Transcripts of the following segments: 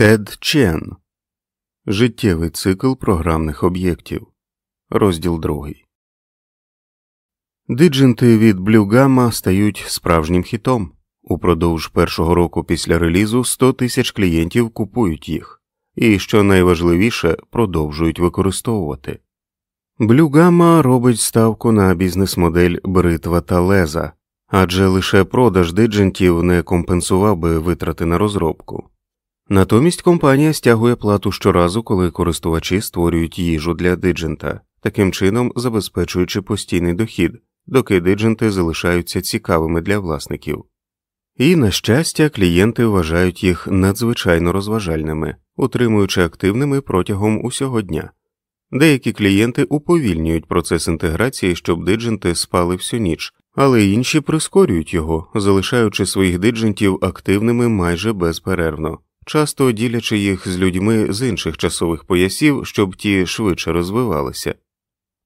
Тед Чен Життєвий цикл програмних об'єктів. Розділ другий. Диджинти від Gamma стають справжнім хітом. Упродовж першого року після релізу 100 тисяч клієнтів купують їх, і, що найважливіше, продовжують використовувати. Gamma робить ставку на бізнес-модель бритва та леза, адже лише продаж диджентів не компенсував би витрати на розробку. Натомість компанія стягує плату щоразу, коли користувачі створюють їжу для диджента, таким чином забезпечуючи постійний дохід, доки дидженти залишаються цікавими для власників. І, на щастя, клієнти вважають їх надзвичайно розважальними, утримуючи активними протягом усього дня. Деякі клієнти уповільнюють процес інтеграції, щоб дидженти спали всю ніч, але інші прискорюють його, залишаючи своїх диджентів активними майже безперервно часто ділячи їх з людьми з інших часових поясів, щоб ті швидше розвивалися.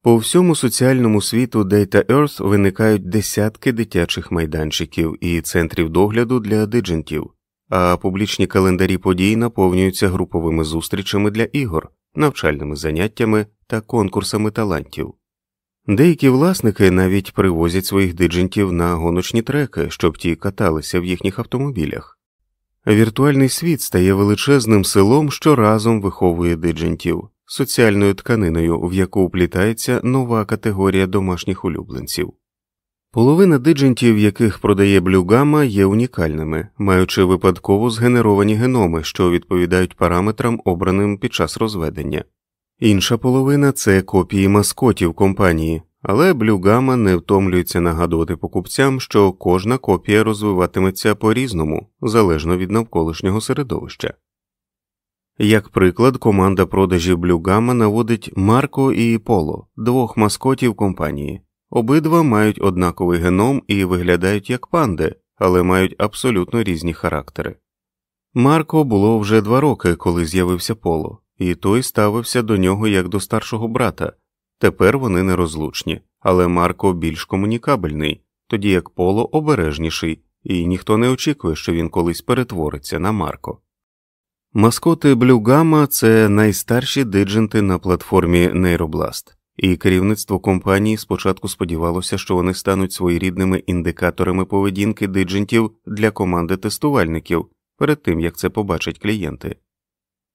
По всьому соціальному світу Data Earth виникають десятки дитячих майданчиків і центрів догляду для диджентів, а публічні календарі подій наповнюються груповими зустрічами для ігор, навчальними заняттями та конкурсами талантів. Деякі власники навіть привозять своїх диджентів на гоночні треки, щоб ті каталися в їхніх автомобілях. Віртуальний світ стає величезним селом, що разом виховує диджентів, соціальною тканиною, в яку вплітається нова категорія домашніх улюбленців. Половина диджентів, яких продає блюгама, є унікальними, маючи випадково згенеровані геноми, що відповідають параметрам, обраним під час розведення, інша половина це копії маскотів компанії, але блюгама не втомлюється нагадувати покупцям, що кожна копія розвиватиметься по різному, залежно від навколишнього середовища. Як приклад, команда продажів блюгама наводить Марко і Поло, двох маскотів компанії. Обидва мають однаковий геном і виглядають як панди, але мають абсолютно різні характери. Марко було вже два роки, коли з'явився Поло, і той ставився до нього як до старшого брата. Тепер вони нерозлучні, але Марко більш комунікабельний, тоді як Поло обережніший, і ніхто не очікує, що він колись перетвориться на Марко. Маскоти Блюгама це найстарші дидженти на платформі Нейробласт, і керівництво компанії спочатку сподівалося, що вони стануть своєрідними індикаторами поведінки диджентів для команди тестувальників перед тим як це побачать клієнти.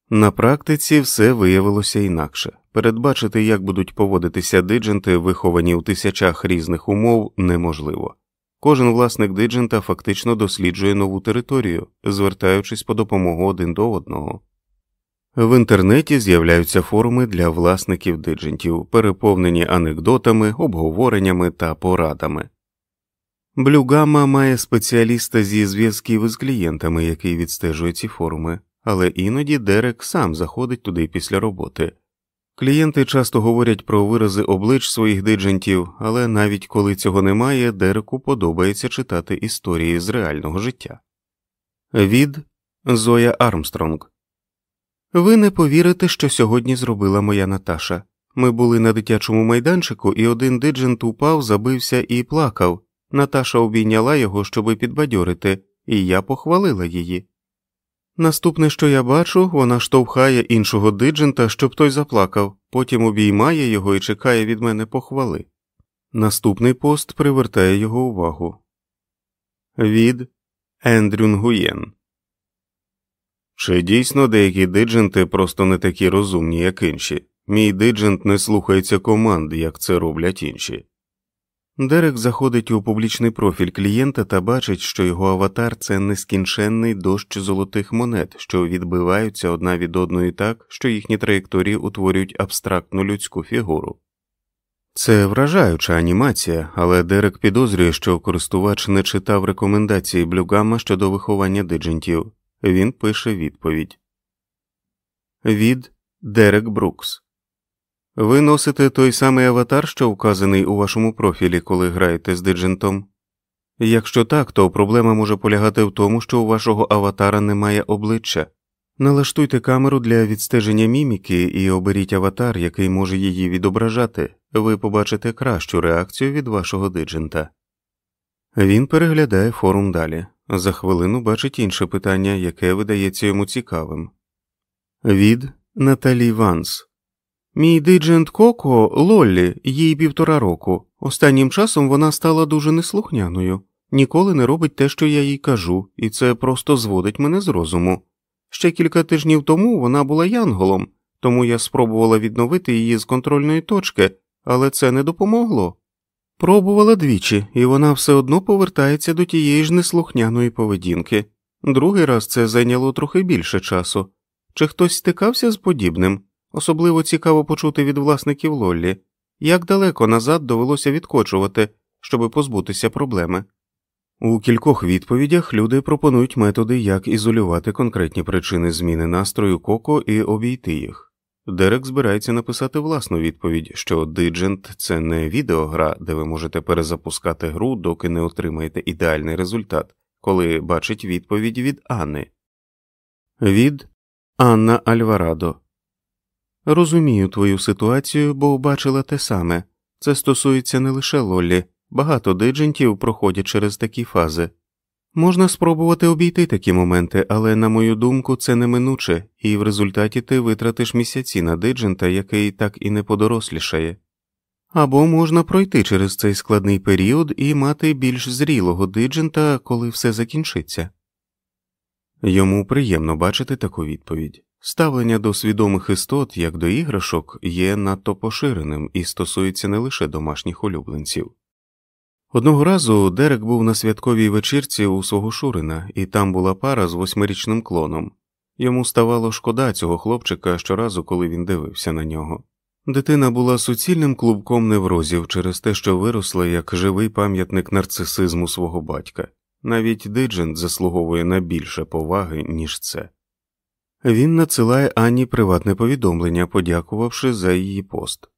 На практиці все виявилося інакше передбачити, як будуть поводитися дидженти, виховані у тисячах різних умов, неможливо. Кожен власник диджента фактично досліджує нову територію, звертаючись по допомогу один до одного. В інтернеті з'являються форуми для власників диджентів, переповнені анекдотами, обговореннями та порадами. Блюгама має спеціаліста зі зв'язків із клієнтами, який відстежує ці форуми але іноді Дерек сам заходить туди після роботи. Клієнти часто говорять про вирази облич своїх диджентів, але навіть коли цього немає, Дереку подобається читати історії з реального життя. Від Зоя Армстронг Ви не повірите, що сьогодні зробила моя Наташа. Ми були на дитячому майданчику, і один диджент упав, забився і плакав. Наташа обійняла його, щоби підбадьорити, і я похвалила її. Наступне, що я бачу, вона штовхає іншого диджента, щоб той заплакав, потім обіймає його і чекає від мене похвали. Наступний пост привертає його увагу від Ендрю Нгуєн. Чи дійсно деякі дидженти просто не такі розумні, як інші? Мій диджент не слухається команд, як це роблять інші. Дерек заходить у публічний профіль клієнта та бачить, що його аватар це нескінченний дощ золотих монет, що відбиваються одна від одної так, що їхні траєкторії утворюють абстрактну людську фігуру. Це вражаюча анімація, але Дерек підозрює, що користувач не читав рекомендації блюгама щодо виховання диджентів. Він пише відповідь від Дерек Брукс. Ви носите той самий аватар, що вказаний у вашому профілі, коли граєте з диджентом? Якщо так, то проблема може полягати в тому, що у вашого аватара немає обличчя. Налаштуйте камеру для відстеження міміки і оберіть аватар, який може її відображати, ви побачите кращу реакцію від вашого диджента. Він переглядає форум далі. За хвилину бачить інше питання, яке видається йому цікавим. Від Наталі Ванс. Мій диджент Коко Лоллі, їй півтора року. Останнім часом вона стала дуже неслухняною, ніколи не робить те, що я їй кажу, і це просто зводить мене з розуму. Ще кілька тижнів тому вона була янголом, тому я спробувала відновити її з контрольної точки, але це не допомогло. Пробувала двічі, і вона все одно повертається до тієї ж неслухняної поведінки. Другий раз це зайняло трохи більше часу. Чи хтось стикався з подібним? Особливо цікаво почути від власників Лоллі, як далеко назад довелося відкочувати, щоби позбутися проблеми. У кількох відповідях люди пропонують методи, як ізолювати конкретні причини зміни настрою коко і обійти їх. Дерек збирається написати власну відповідь, що диджент це не відеогра, де ви можете перезапускати гру, доки не отримаєте ідеальний результат, коли бачить відповідь від Анни. Від Анна Альварадо. Розумію твою ситуацію, бо бачила те саме. Це стосується не лише Лоллі, багато диджентів проходять через такі фази. Можна спробувати обійти такі моменти, але, на мою думку, це неминуче, і в результаті ти витратиш місяці на диджента, який так і не подорослішає. Або можна пройти через цей складний період і мати більш зрілого диджента, коли все закінчиться. Йому приємно бачити таку відповідь. Ставлення до свідомих істот як до іграшок є надто поширеним і стосується не лише домашніх улюбленців. Одного разу Дерек був на святковій вечірці у свого Шурина, і там була пара з восьмирічним клоном. Йому ставало шкода цього хлопчика щоразу, коли він дивився на нього. Дитина була суцільним клубком неврозів через те, що виросла як живий пам'ятник нарцисизму свого батька. Навіть Диджент заслуговує на більше поваги, ніж це. Він надсилає Анні приватне повідомлення, подякувавши за її пост.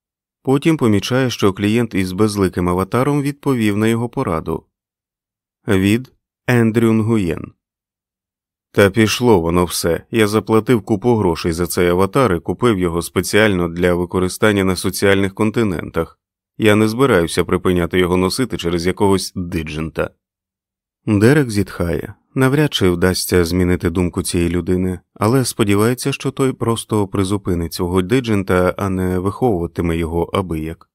Потім помічає, що клієнт із безликим аватаром відповів на його пораду від Ендрю Нгуєн. Та пішло воно все. Я заплатив купу грошей за цей аватар і купив його спеціально для використання на соціальних континентах. Я не збираюся припиняти його носити через якогось диджента. Дерек зітхає. Навряд чи вдасться змінити думку цієї людини, але сподівається, що той просто призупинить свого диджента, а не виховуватиме його абияк.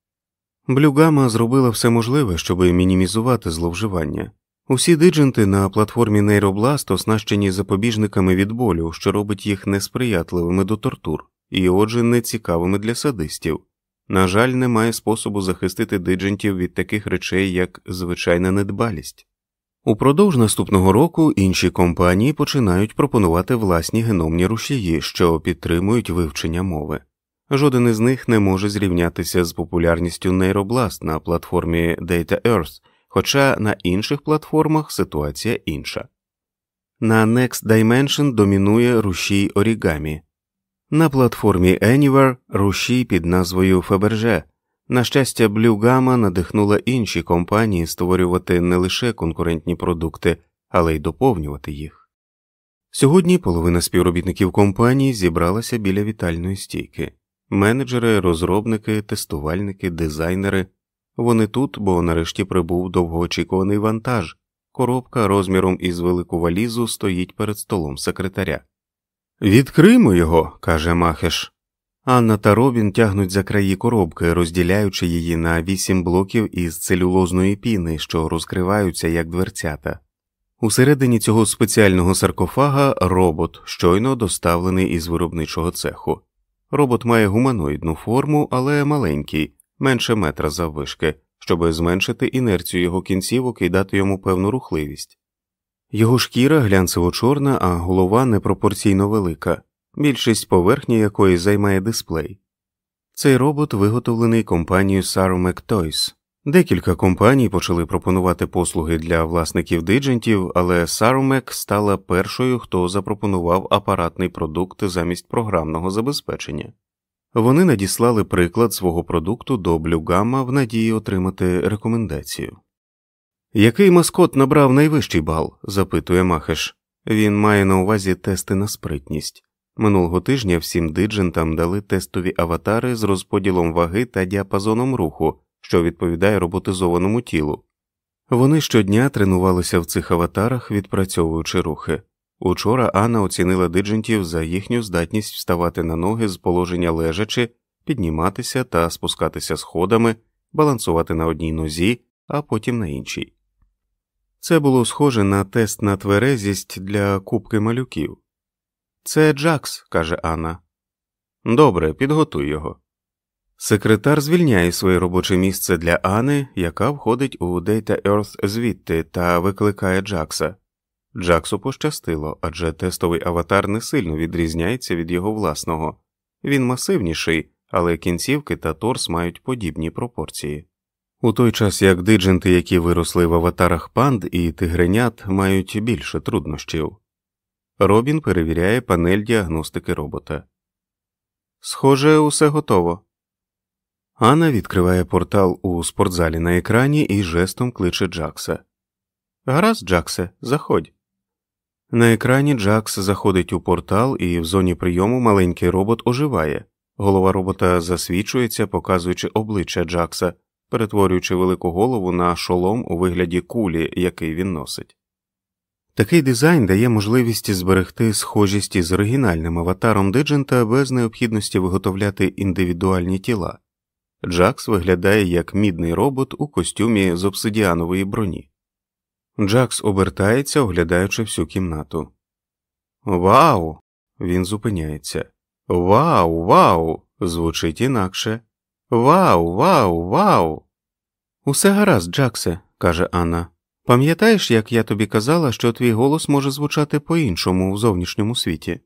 Блюгама зробила все можливе, щоб мінімізувати зловживання. Усі дидженти на платформі Нейробласт оснащені запобіжниками від болю, що робить їх несприятливими до тортур, і отже, нецікавими для садистів. На жаль, немає способу захистити диджентів від таких речей, як звичайна недбалість. Упродовж наступного року інші компанії починають пропонувати власні геномні рушії, що підтримують вивчення мови. Жоден із них не може зрівнятися з популярністю Neiroblast на платформі Data Earth, хоча на інших платформах ситуація інша. На Next Dimension домінує рушій Origami. На платформі Anywhere рушій під назвою Fabergé – на щастя, Blue Gamma надихнула інші компанії створювати не лише конкурентні продукти, але й доповнювати їх. Сьогодні половина співробітників компанії зібралася біля вітальної стійки менеджери, розробники, тестувальники, дизайнери. Вони тут, бо нарешті прибув довгоочікуваний вантаж, коробка розміром із велику валізу стоїть перед столом секретаря. Відкримо його, каже Махеш. Анна та Робін тягнуть за краї коробки, розділяючи її на вісім блоків із целюлозної піни, що розкриваються як дверцята. Усередині цього спеціального саркофага робот, щойно доставлений із виробничого цеху. Робот має гуманоїдну форму, але маленький, менше метра заввишки, щоб зменшити інерцію його кінцівок і дати йому певну рухливість. Його шкіра глянцево чорна, а голова непропорційно велика більшість поверхні якої займає дисплей. Цей робот виготовлений компанією Sarumek Toys. Декілька компаній почали пропонувати послуги для власників диджентів, але Sarumek стала першою, хто запропонував апаратний продукт замість програмного забезпечення. Вони надіслали приклад свого продукту до Блюгама в надії отримати рекомендацію. Який маскот набрав найвищий бал? запитує Махеш. Він має на увазі тести на спритність. Минулого тижня всім диджентам дали тестові аватари з розподілом ваги та діапазоном руху, що відповідає роботизованому тілу. Вони щодня тренувалися в цих аватарах, відпрацьовуючи рухи. Учора Анна оцінила диджентів за їхню здатність вставати на ноги з положення лежачи, підніматися та спускатися сходами, балансувати на одній нозі, а потім на іншій. Це було схоже на тест на тверезість для кубки малюків. Це Джакс, каже Анна. Добре, підготуй його. Секретар звільняє своє робоче місце для Ани, яка входить у Data Earth звідти та викликає Джакса. Джаксу пощастило, адже тестовий аватар не сильно відрізняється від його власного. Він масивніший, але кінцівки та торс мають подібні пропорції. У той час як дидженти, які виросли в аватарах панд і тигренят, мають більше труднощів. Робін перевіряє панель діагностики робота. Схоже, усе готово. Анна відкриває портал у спортзалі на екрані і жестом кличе Джакса. Гаразд, Джаксе, заходь. На екрані Джакс заходить у портал, і в зоні прийому маленький робот оживає. Голова робота засвічується, показуючи обличчя Джакса, перетворюючи велику голову на шолом у вигляді кулі, який він носить. Такий дизайн дає можливість зберегти схожість із оригінальним аватаром Диджента без необхідності виготовляти індивідуальні тіла. Джакс виглядає як мідний робот у костюмі з обсидіанової броні. Джакс обертається, оглядаючи всю кімнату. Вау! Він зупиняється. Вау, вау! звучить інакше. Вау, вау, вау. Усе гаразд, Джаксе, каже Анна. Пам'ятаєш, як я тобі казала, що твій голос може звучати по іншому у зовнішньому світі?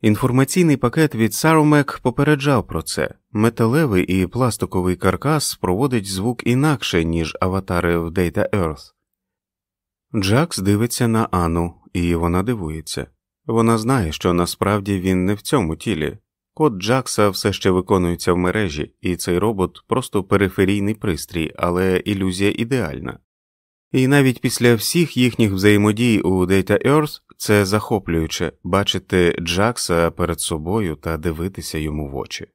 Інформаційний пакет від Sarumek попереджав про це металевий і пластиковий каркас проводить звук інакше, ніж аватари в Data Earth. Джакс дивиться на Анну, і вона дивується. Вона знає, що насправді він не в цьому тілі. Код Джакса все ще виконується в мережі, і цей робот просто периферійний пристрій, але ілюзія ідеальна. І навіть після всіх їхніх взаємодій у Data Earth це захоплююче бачити Джакса перед собою та дивитися йому в очі.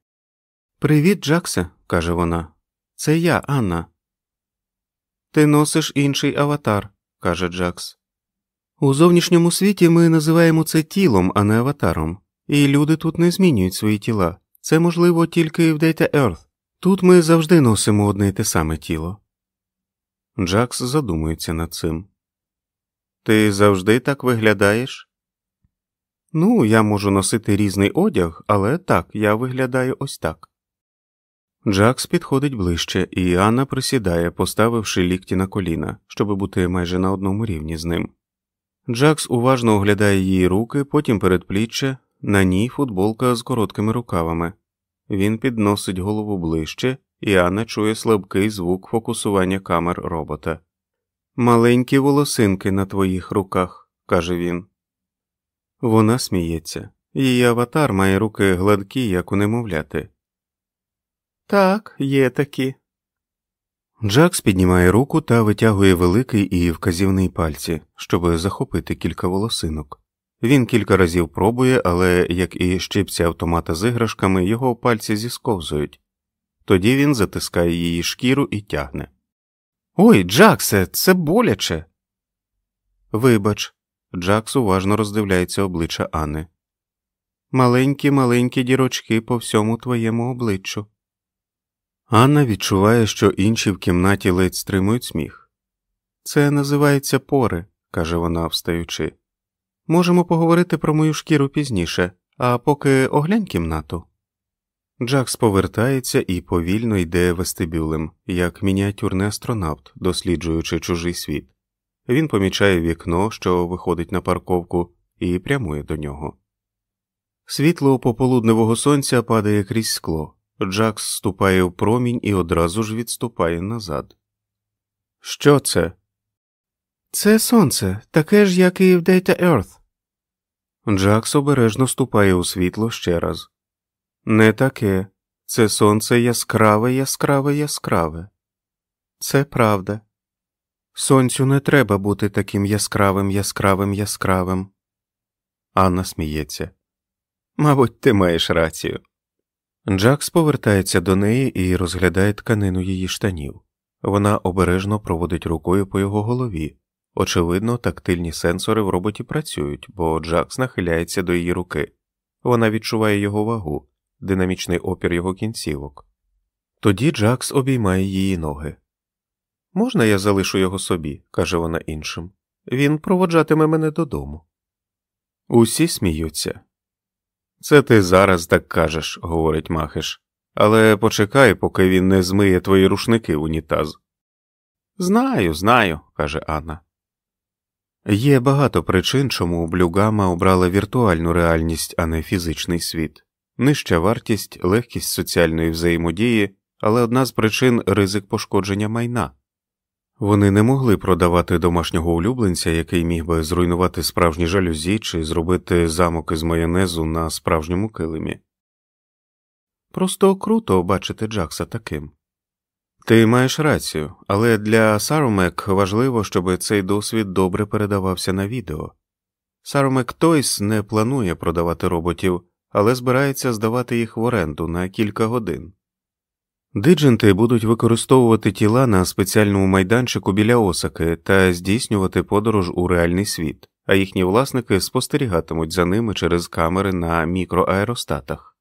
Привіт, Джаксе, каже вона. Це я, Анна. Ти носиш інший аватар, каже Джакс. У зовнішньому світі ми називаємо це тілом, а не аватаром, і люди тут не змінюють свої тіла. Це можливо тільки в Data Earth. Тут ми завжди носимо одне й те саме тіло. Джакс задумується над цим. Ти завжди так виглядаєш? Ну, я можу носити різний одяг, але так, я виглядаю ось так. Джакс підходить ближче, і Анна присідає, поставивши лікті на коліна, щоб бути майже на одному рівні з ним. Джакс уважно оглядає її руки, потім передпліччя, на ній футболка з короткими рукавами. Він підносить голову ближче, і Анна чує слабкий звук фокусування камер робота. Маленькі волосинки на твоїх руках, каже він. Вона сміється. Її аватар має руки гладкі, як у немовляти. Так, є такі. Джакс піднімає руку та витягує великий і вказівний пальці, щоб захопити кілька волосинок. Він кілька разів пробує, але, як і щипці автомата з іграшками, його пальці зісковзують. Тоді він затискає її шкіру і тягне. Ой, Джаксе, це боляче. Вибач, Джакс уважно роздивляється обличчя Анни. Маленькі маленькі дірочки по всьому твоєму обличчю. Анна відчуває, що інші в кімнаті ледь стримують сміх. Це називається пори, каже вона, встаючи. Можемо поговорити про мою шкіру пізніше, а поки оглянь кімнату. Джакс повертається і повільно йде вестибюлем, як мініатюрний астронавт, досліджуючи чужий світ. Він помічає вікно, що виходить на парковку, і прямує до нього. Світло пополудневого сонця падає крізь скло. Джакс ступає в промінь і одразу ж відступає назад. Що це? Це сонце, таке ж, як і в Data Earth. Джакс обережно ступає у світло ще раз. Не таке. Це сонце яскраве, яскраве, яскраве. Це правда. Сонцю не треба бути таким яскравим, яскравим, яскравим. Анна сміється. Мабуть, ти маєш рацію. Джакс повертається до неї і розглядає тканину її штанів. Вона обережно проводить рукою по його голові. Очевидно, тактильні сенсори в роботі працюють, бо Джакс нахиляється до її руки. Вона відчуває його вагу, динамічний опір його кінцівок. Тоді Джакс обіймає її ноги. Можна я залишу його собі, каже вона іншим. Він проводжатиме мене додому. Усі сміються. Це ти зараз так кажеш, говорить Махеш, але почекай, поки він не змиє твої рушники унітаз. Знаю, знаю, каже Анна. Є багато причин, чому Блюгама обрала віртуальну реальність, а не фізичний світ, нижча вартість, легкість соціальної взаємодії, але одна з причин ризик пошкодження майна. Вони не могли продавати домашнього улюбленця, який міг би зруйнувати справжні жалюзі чи зробити замок із майонезу на справжньому килимі. Просто круто бачити Джакса таким. Ти маєш рацію, але для Сарумек важливо, щоб цей досвід добре передавався на відео. Сарумек Тойс не планує продавати роботів, але збирається здавати їх в оренду на кілька годин. Дидженти будуть використовувати тіла на спеціальному майданчику біля Осаки та здійснювати подорож у реальний світ, а їхні власники спостерігатимуть за ними через камери на мікроаеростатах.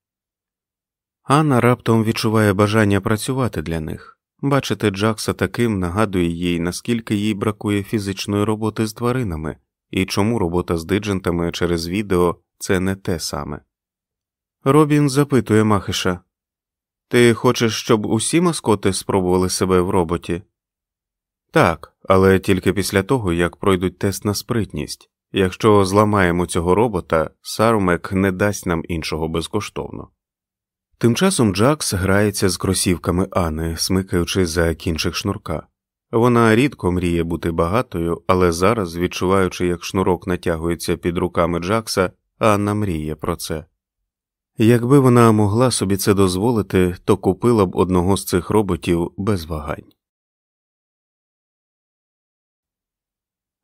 Анна раптом відчуває бажання працювати для них. Бачити Джакса таким нагадує їй, наскільки їй бракує фізичної роботи з тваринами і чому робота з диджентами через відео це не те саме. Робін запитує Махиша Ти хочеш, щоб усі маскоти спробували себе в роботі? Так, але тільки після того, як пройдуть тест на спритність. Якщо зламаємо цього робота, Сарумек не дасть нам іншого безкоштовно. Тим часом Джакс грається з кросівками Ани, смикаючи за кінчик шнурка. Вона рідко мріє бути багатою, але зараз, відчуваючи, як шнурок натягується під руками Джакса, Анна мріє про це. Якби вона могла собі це дозволити, то купила б одного з цих роботів без вагань.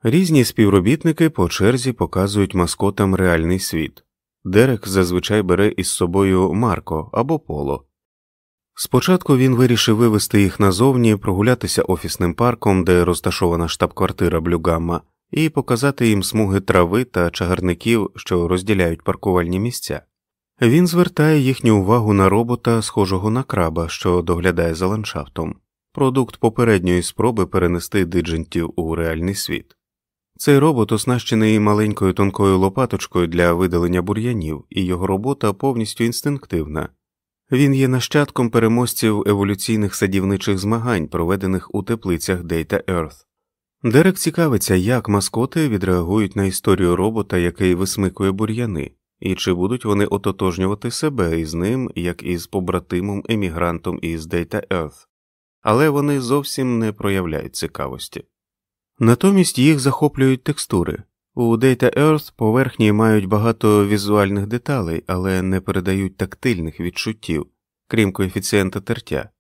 Різні співробітники по черзі показують маскотам реальний світ. Дерек зазвичай бере із собою Марко або Поло. Спочатку він вирішив вивести їх назовні, прогулятися офісним парком, де розташована штаб-квартира Блюгамма, і показати їм смуги трави та чагарників, що розділяють паркувальні місця. Він звертає їхню увагу на робота, схожого на краба, що доглядає за ландшафтом, продукт попередньої спроби перенести диджентів у реальний світ. Цей робот оснащений маленькою тонкою лопаточкою для видалення бур'янів, і його робота повністю інстинктивна. Він є нащадком переможців еволюційних садівничих змагань, проведених у теплицях Data Earth. Дерек цікавиться, як маскоти відреагують на історію робота, який висмикує бур'яни, і чи будуть вони ототожнювати себе із ним, як із побратимом емігрантом із Data Earth, але вони зовсім не проявляють цікавості. Натомість їх захоплюють текстури. У Data Earth поверхні мають багато візуальних деталей, але не передають тактильних відчуттів, крім коефіцієнта тертя.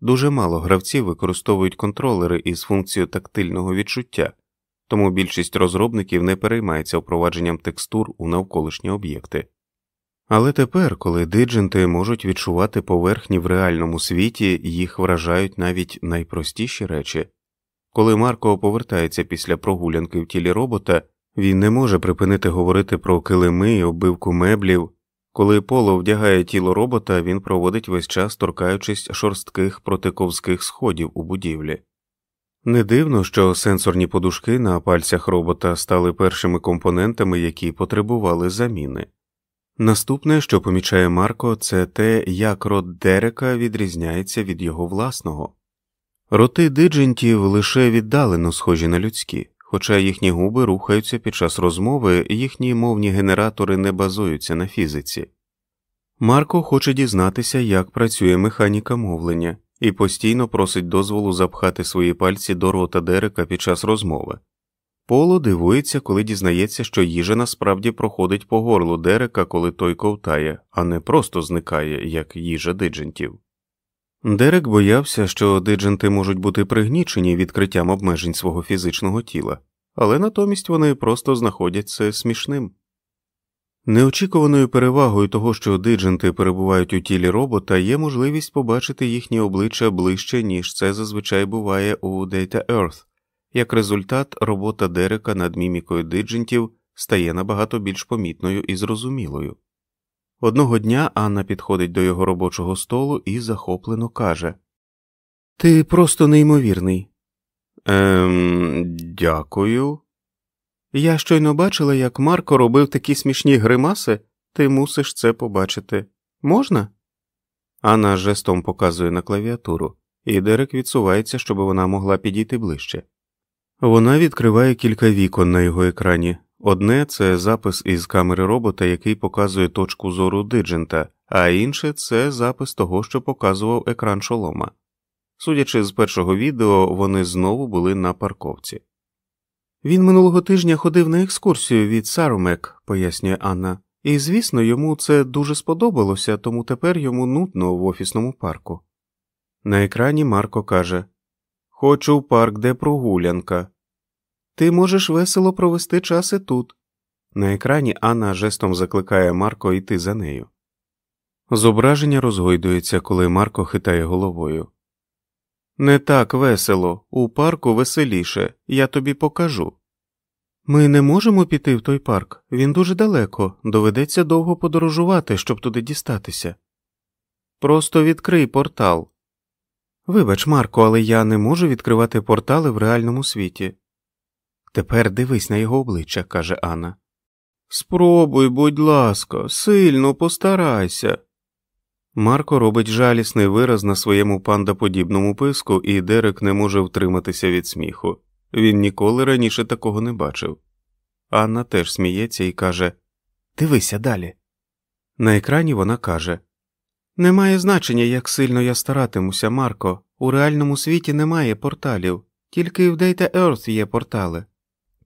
Дуже мало гравців використовують контролери із функцією тактильного відчуття, тому більшість розробників не переймається впровадженням текстур у навколишні об'єкти. Але тепер, коли дидженти можуть відчувати поверхні в реальному світі, їх вражають навіть найпростіші речі. Коли Марко повертається після прогулянки в тілі робота, він не може припинити говорити про килими оббивку меблів. Коли поло вдягає тіло робота, він проводить весь час торкаючись шорстких протиковських сходів у будівлі. Не дивно, що сенсорні подушки на пальцях робота стали першими компонентами, які потребували заміни. Наступне, що помічає Марко, це те, як рот Дерека відрізняється від його власного. Роти диджентів лише віддалено схожі на людські, хоча їхні губи рухаються під час розмови, їхні мовні генератори не базуються на фізиці. Марко хоче дізнатися, як працює механіка мовлення, і постійно просить дозволу запхати свої пальці до рота Дерека під час розмови. Поло дивується, коли дізнається, що їжа насправді проходить по горлу Дерека, коли той ковтає, а не просто зникає, як їжа диджентів. Дерек боявся, що дидженти можуть бути пригнічені відкриттям обмежень свого фізичного тіла, але натомість вони просто знаходять це смішним. Неочікуваною перевагою того, що дидженти перебувають у тілі робота, є можливість побачити їхні обличчя ближче, ніж це зазвичай буває у Data Earth, Як результат, робота Дерека над мімікою диджентів стає набагато більш помітною і зрозумілою. Одного дня Анна підходить до його робочого столу і захоплено каже Ти просто неймовірний. Ем, дякую. Я щойно бачила, як Марко робив такі смішні гримаси, ти мусиш це побачити. Можна? Анна жестом показує на клавіатуру, і Дерек відсувається, щоб вона могла підійти ближче. Вона відкриває кілька вікон на його екрані. Одне це запис із камери робота, який показує точку зору диджента, а інше це запис того, що показував екран шолома. Судячи з першого відео, вони знову були на парковці. Він минулого тижня ходив на екскурсію від Сарумек, пояснює Анна, і, звісно, йому це дуже сподобалося, тому тепер йому нудно в офісному парку. На екрані Марко каже Хочу в парк, де прогулянка. Ти можеш весело провести час і тут. На екрані Анна жестом закликає Марко йти за нею. Зображення розгойдується, коли Марко хитає головою. Не так весело, у парку веселіше, я тобі покажу. Ми не можемо піти в той парк, він дуже далеко, доведеться довго подорожувати, щоб туди дістатися. Просто відкрий портал. Вибач, Марко, але я не можу відкривати портали в реальному світі. Тепер дивись на його обличчя, каже Анна. Спробуй, будь ласка, сильно постарайся. Марко робить жалісний вираз на своєму пандаподібному писку, і Дерек не може втриматися від сміху. Він ніколи раніше такого не бачив. Анна теж сміється і каже Дивися далі. На екрані вона каже Немає значення, як сильно я старатимуся, Марко. У реальному світі немає порталів, тільки в Data Earth є портали.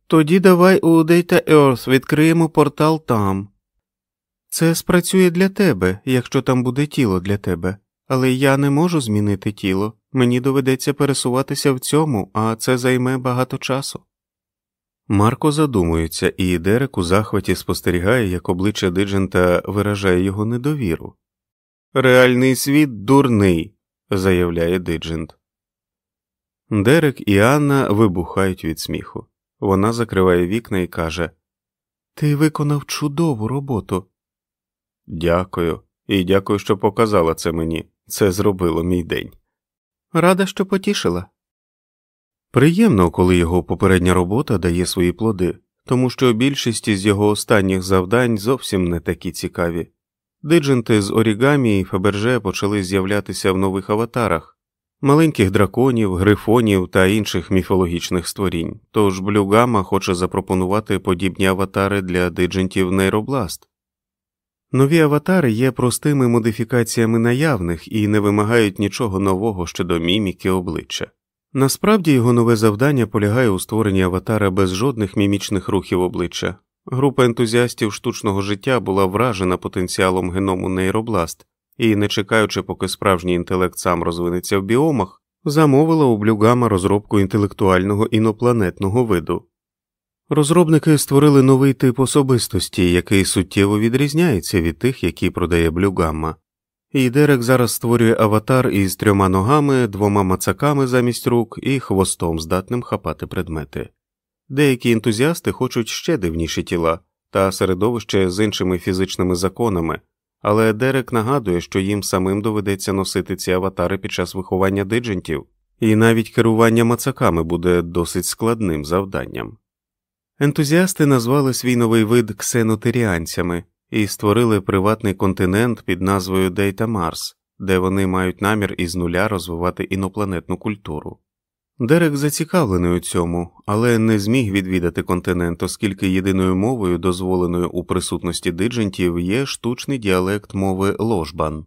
Тоді давай у Data Earth відкриємо портал там. Це спрацює для тебе, якщо там буде тіло для тебе, але я не можу змінити тіло, мені доведеться пересуватися в цьому, а це займе багато часу. Марко задумується, і Дерек у захваті спостерігає, як обличчя Диджента виражає його недовіру. Реальний світ дурний, заявляє Диджент. Дерек і Анна вибухають від сміху. Вона закриває вікна і каже Ти виконав чудову роботу. Дякую, і дякую, що показала це мені. Це зробило мій день. Рада, що потішила. Приємно, коли його попередня робота дає свої плоди, тому що більшість із його останніх завдань зовсім не такі цікаві. Дидженти з орігамі і Фаберже почали з'являтися в нових аватарах маленьких драконів, грифонів та інших міфологічних створінь, тож Блюгама хоче запропонувати подібні аватари для диджентів нейробласт. Нові аватари є простими модифікаціями наявних і не вимагають нічого нового щодо міміки обличчя. Насправді його нове завдання полягає у створенні аватара без жодних мімічних рухів обличчя. Група ентузіастів штучного життя була вражена потенціалом геному нейробласт і, не чекаючи, поки справжній інтелект сам розвинеться в біомах, замовила у Блюгама розробку інтелектуального інопланетного виду. Розробники створили новий тип особистості, який суттєво відрізняється від тих, які продає Блюгамма. І Дерек зараз створює аватар із трьома ногами, двома мацаками замість рук і хвостом, здатним хапати предмети. Деякі ентузіасти хочуть ще дивніші тіла та середовище з іншими фізичними законами, але Дерек нагадує, що їм самим доведеться носити ці аватари під час виховання диджентів, і навіть керування мацаками буде досить складним завданням. Ентузіасти назвали свій новий вид ксенотеріанцями і створили приватний континент під назвою Дейта Марс, де вони мають намір із нуля розвивати інопланетну культуру. Дерек зацікавлений у цьому, але не зміг відвідати континент, оскільки єдиною мовою, дозволеною у присутності диджентів, є штучний діалект мови ложбан.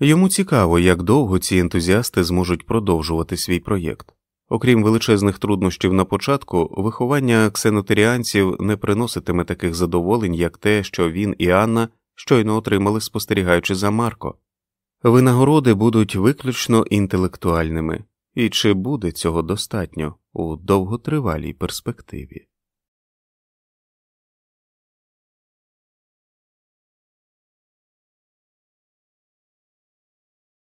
Йому цікаво, як довго ці ентузіасти зможуть продовжувати свій проєкт. Окрім величезних труднощів на початку, виховання ксенотеріанців не приноситиме таких задоволень, як те, що він і Анна щойно отримали, спостерігаючи за Марко. Винагороди будуть виключно інтелектуальними, і чи буде цього достатньо у довготривалій перспективі.